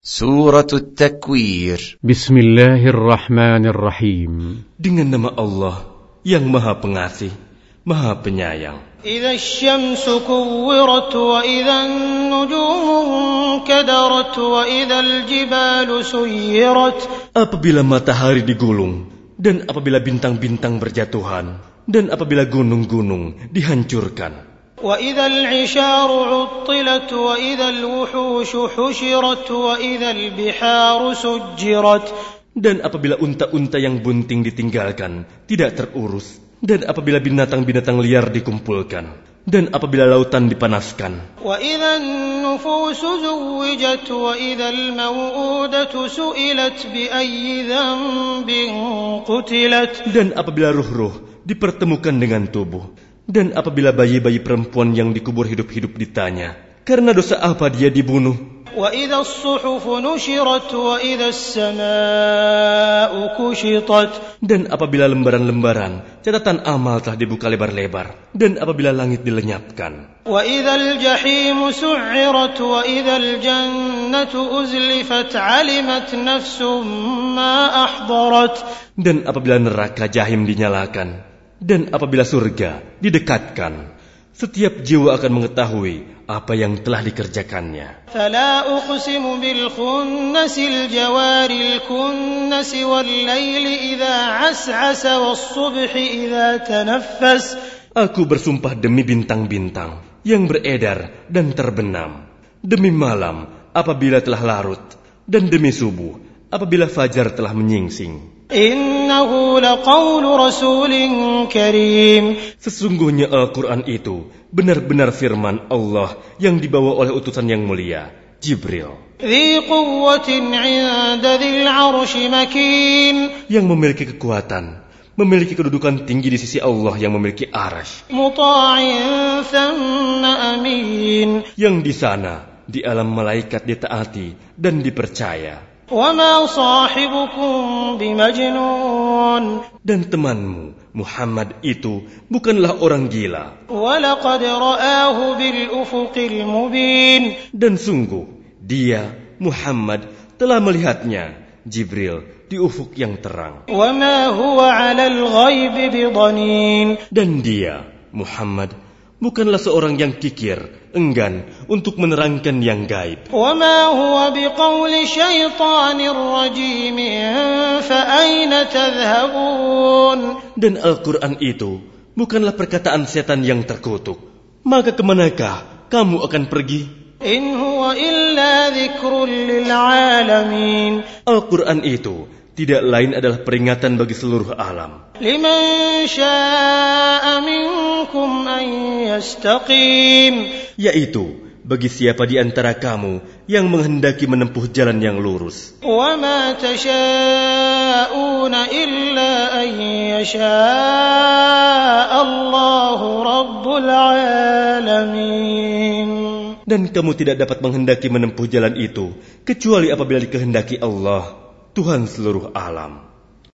Surah At-Takwir Bismillahirrahmanirrahim Dengan nama Allah yang Maha Pengasih, Maha Penyayang. Idza asy-syamsu kuwirat wa idza an-nujumu kadarat wa idza al-jibalu suyirat. Apabila matahari digulung dan apabila bintang-bintang berjatuhan dan apabila gunung-gunung dihancurkan. Wa idza al-'isharu عطلت وإذا الوحوش حشرت وإذا البحار سجرت dan apabila unta-unta yang bunting ditinggalkan, tidak terurus, dan apabila binatang-binatang liar dikumpulkan, dan apabila lautan dipanaskan, وإذا النفوس زوجت وإذا الموءودة سئلت بأي ذنب قتلت dan apabila ruh-ruh dipertemukan dengan tubuh, dan apabila bayi-bayi perempuan yang dikubur hidup-hidup ditanya, karena dosa apa dia dibunuh, وإذا الصحف نشرت وإذا السماء كشطت dan apabila lembaran-lembaran catatan amal telah dibuka lebar-lebar, dan apabila langit dilenyapkan, وإذا الجحيم سعرت وإذا الجنة أزلفت علمت نفس ما أحضرت dan apabila neraka jahim dinyalakan, dan apabila surga didekatkan, setiap jiwa akan mengetahui apa yang telah dikerjakannya. فلا أقسم بالخنس الجوار الكنس والليل إذا عسعس والصبح إذا تنفس Aku bersumpah demi bintang-bintang yang beredar dan terbenam, demi malam apabila telah larut, dan demi subuh apabila fajar telah menyingsing. Sesungguhnya Al-Quran itu benar-benar firman Allah yang dibawa oleh utusan yang mulia, Jibril. Yang memiliki kekuatan, memiliki kedudukan tinggi di sisi Allah yang memiliki arash. Yang di sana, di alam malaikat ditaati dan dipercaya. Dan temanmu Muhammad itu bukanlah orang gila. Dan sungguh dia Muhammad telah melihatnya Jibril di ufuk yang terang. Dan dia Muhammad bukanlah seorang yang kikir, enggan untuk menerangkan yang gaib. Dan Al-Quran itu bukanlah perkataan setan yang terkutuk. Maka ke manakah kamu akan pergi? Al-Quran itu tidak lain adalah peringatan bagi seluruh alam يستقيم Yaitu bagi siapa di antara kamu yang menghendaki menempuh jalan yang lurus. وما تشاءون إلا أن يشاء الله رب العالمين Dan kamu tidak dapat menghendaki menempuh jalan itu kecuali apabila dikehendaki Allah, Tuhan seluruh alam.